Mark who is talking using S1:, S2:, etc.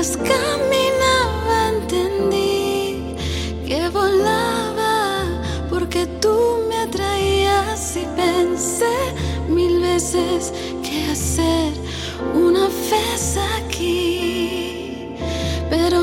S1: Mientras caminaba entendí que volaba porque tú me atraías y pensé mil veces qué hacer una vez aquí, pero